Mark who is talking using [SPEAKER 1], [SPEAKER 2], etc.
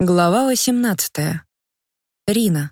[SPEAKER 1] Глава 18. Рина.